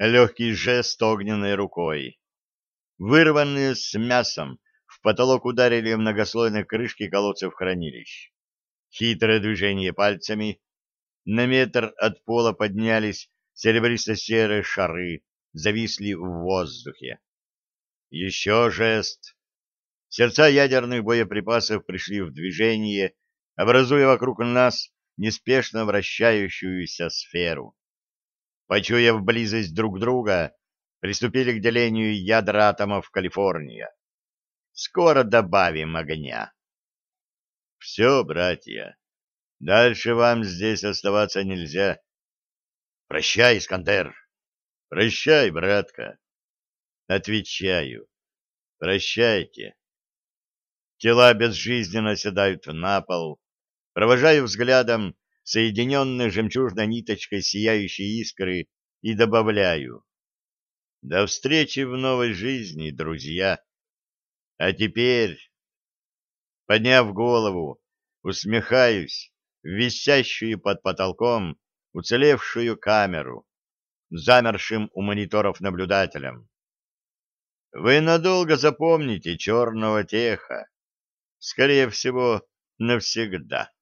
Легкий жест огненной рукой. Вырванные с мясом, в потолок ударили многослойные крышки колодцев хранилищ. Хитрое движение пальцами. На метр от пола поднялись серебристо-серые шары, зависли в воздухе. Еще жест. Сердца ядерных боеприпасов пришли в движение, образуя вокруг нас неспешно вращающуюся сферу. Почуяв близость друг друга, приступили к делению ядра атомов Калифорния. Скоро добавим огня. Все, братья, дальше вам здесь оставаться нельзя. Прощай, Искандер. Прощай, братка. Отвечаю. Прощайте. Тела безжизненно седают на пол. Провожаю взглядом соединенные жемчужной ниточкой сияющие искры и добавляю. До встречи в новой жизни, друзья. А теперь, подняв голову, усмехаюсь в висящую под потолком уцелевшую камеру, замершим у мониторов наблюдателем. Вы надолго запомните черного теха, скорее всего, навсегда.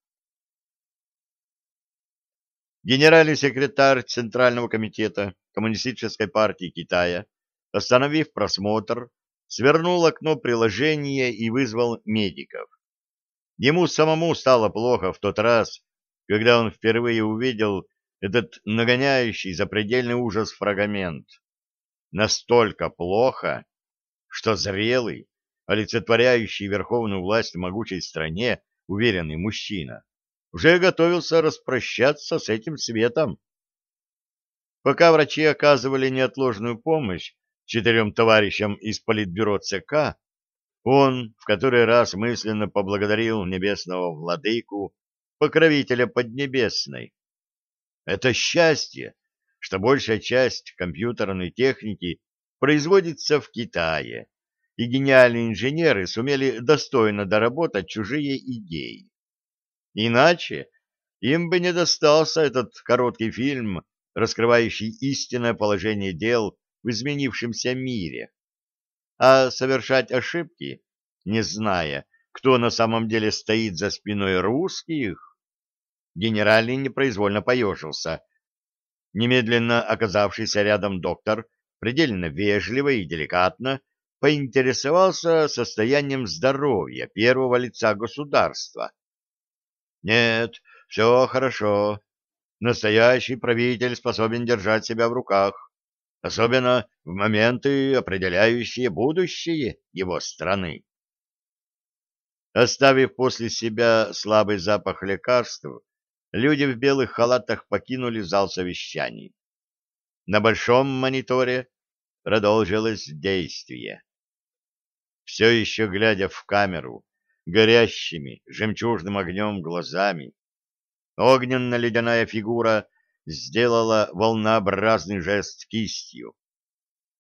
Генеральный секретарь Центрального комитета Коммунистической партии Китая, остановив просмотр, свернул окно приложения и вызвал медиков. Ему самому стало плохо в тот раз, когда он впервые увидел этот нагоняющий запредельный ужас фрагмент. Настолько плохо, что зрелый, олицетворяющий верховную власть в могучей стране, уверенный мужчина, уже готовился распрощаться с этим светом. Пока врачи оказывали неотложную помощь четырем товарищам из политбюро ЦК, он в который раз мысленно поблагодарил небесного владыку, покровителя Поднебесной, это счастье, что большая часть компьютерной техники производится в Китае, и гениальные инженеры сумели достойно доработать чужие идеи. Иначе им бы не достался этот короткий фильм, раскрывающий истинное положение дел в изменившемся мире. А совершать ошибки, не зная, кто на самом деле стоит за спиной русских, генеральный непроизвольно поежился. Немедленно оказавшийся рядом доктор предельно вежливо и деликатно поинтересовался состоянием здоровья первого лица государства. «Нет, все хорошо. Настоящий правитель способен держать себя в руках, особенно в моменты, определяющие будущее его страны». Оставив после себя слабый запах лекарств, люди в белых халатах покинули зал совещаний. На большом мониторе продолжилось действие. Все еще глядя в камеру, горящими жемчужным огнем глазами, огненно-ледяная фигура сделала волнообразный жест кистью.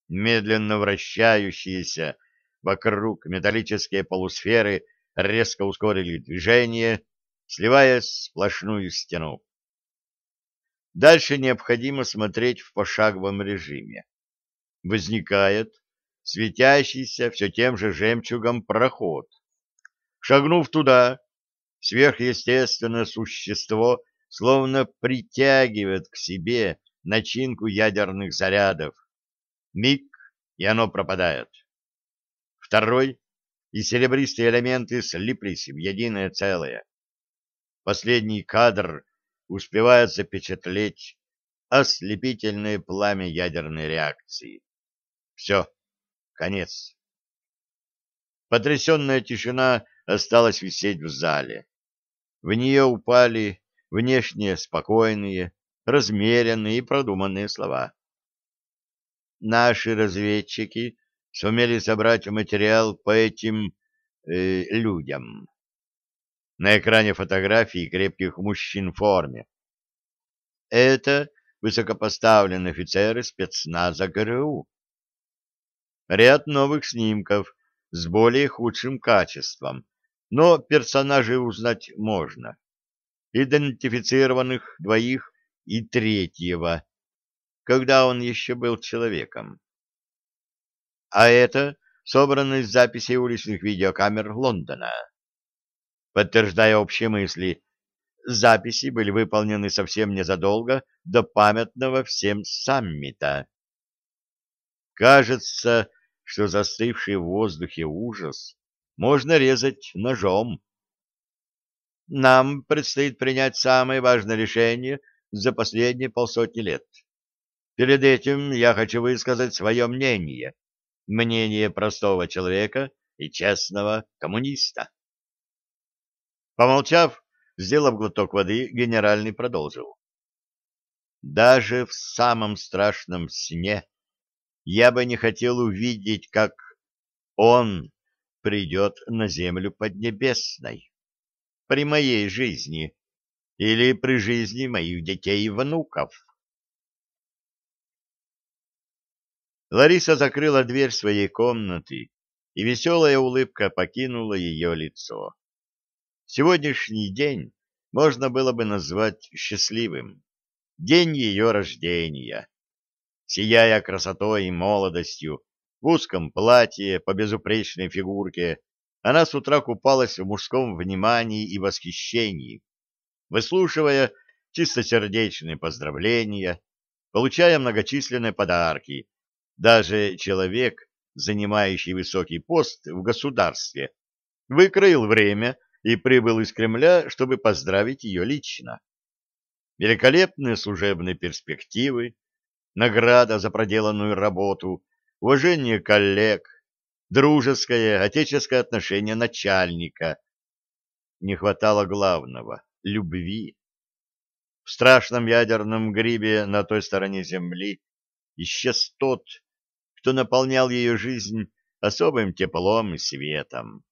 Медленно вращающиеся вокруг металлические полусферы резко ускорили движение, сливаясь в сплошную стену. Дальше необходимо смотреть в пошаговом режиме. Возникает светящийся все тем же жемчугом проход. Шагнув туда, сверхъестественное существо словно притягивает к себе начинку ядерных зарядов. Миг, и оно пропадает. Второй, и серебристые элементы слиплись в единое целое. Последний кадр успевает запечатлеть ослепительное пламя ядерной реакции. Все, конец. Потрясенная тишина осталась висеть в зале. В нее упали внешне спокойные, размеренные и продуманные слова. Наши разведчики сумели собрать материал по этим э, людям на экране фотографии крепких мужчин в форме. Это высокопоставленные офицеры спецназа ГРУ. Ряд новых снимков с более худшим качеством, но персонажей узнать можно. Идентифицированных двоих и третьего. когда он еще был человеком. А это собрано из записей уличных видеокамер Лондона. Подтверждая общие мысли, записи были выполнены совсем незадолго до памятного всем саммита. Кажется, что застывший в воздухе ужас можно резать ножом. Нам предстоит принять самое важное решение за последние полсотни лет. Перед этим я хочу высказать свое мнение, мнение простого человека и честного коммуниста. Помолчав, сделав глоток воды, генеральный продолжил. Даже в самом страшном сне я бы не хотел увидеть, как он придет на землю поднебесной при моей жизни или при жизни моих детей и внуков. Лариса закрыла дверь своей комнаты, и веселая улыбка покинула ее лицо. Сегодняшний день можно было бы назвать счастливым. День ее рождения. Сияя красотой и молодостью, в узком платье, по безупречной фигурке, она с утра купалась в мужском внимании и восхищении, выслушивая чистосердечные поздравления, получая многочисленные подарки. Даже человек, занимающий высокий пост в государстве, выкроил время и прибыл из Кремля, чтобы поздравить ее лично. Великолепные служебные перспективы, награда за проделанную работу, уважение коллег, дружеское, отеческое отношение начальника. Не хватало главного — любви. В страшном ядерном грибе на той стороне земли исчез тот, кто наполнял ее жизнь особым теплом и светом.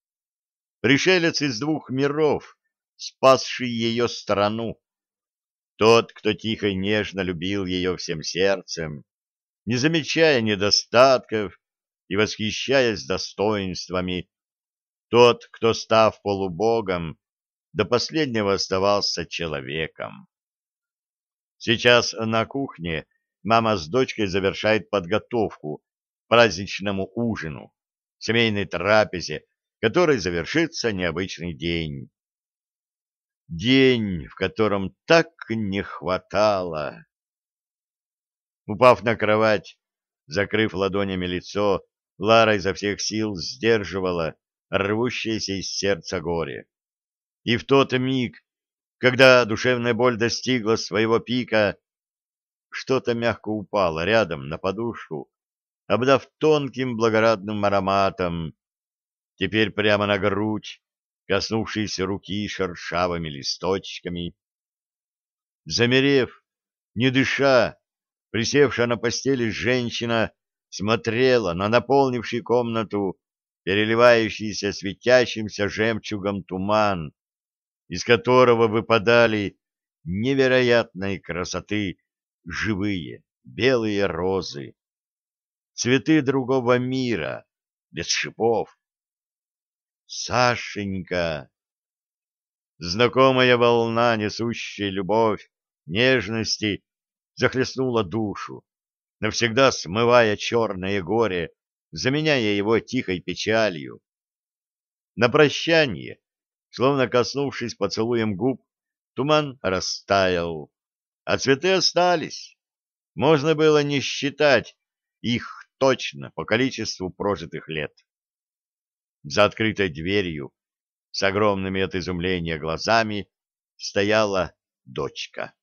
Пришелец из двух миров, спасший ее страну. Тот, кто тихо и нежно любил ее всем сердцем, не замечая недостатков и восхищаясь достоинствами. Тот, кто, став полубогом, до последнего оставался человеком. Сейчас на кухне мама с дочкой завершает подготовку к праздничному ужину, семейной трапезе, которой завершится необычный день. День, в котором так не хватало. Упав на кровать, закрыв ладонями лицо, Лара изо всех сил сдерживала рвущееся из сердца горе. И в тот миг, когда душевная боль достигла своего пика, что-то мягко упало рядом на подушку, обдав тонким благородным ароматом, теперь прямо на грудь, коснувшись руки шершавыми листочками. Замерев, не дыша, присевшая на постели женщина смотрела на наполнивший комнату переливающийся светящимся жемчугом туман, из которого выпадали невероятной красоты живые белые розы, цветы другого мира, без шипов. Сашенька! Знакомая волна, несущая любовь, нежности, захлестнула душу навсегда смывая черное горе, заменяя его тихой печалью. На прощание, словно коснувшись поцелуем губ, туман растаял, а цветы остались. Можно было не считать их точно по количеству прожитых лет. За открытой дверью, с огромными от изумления глазами, стояла дочка.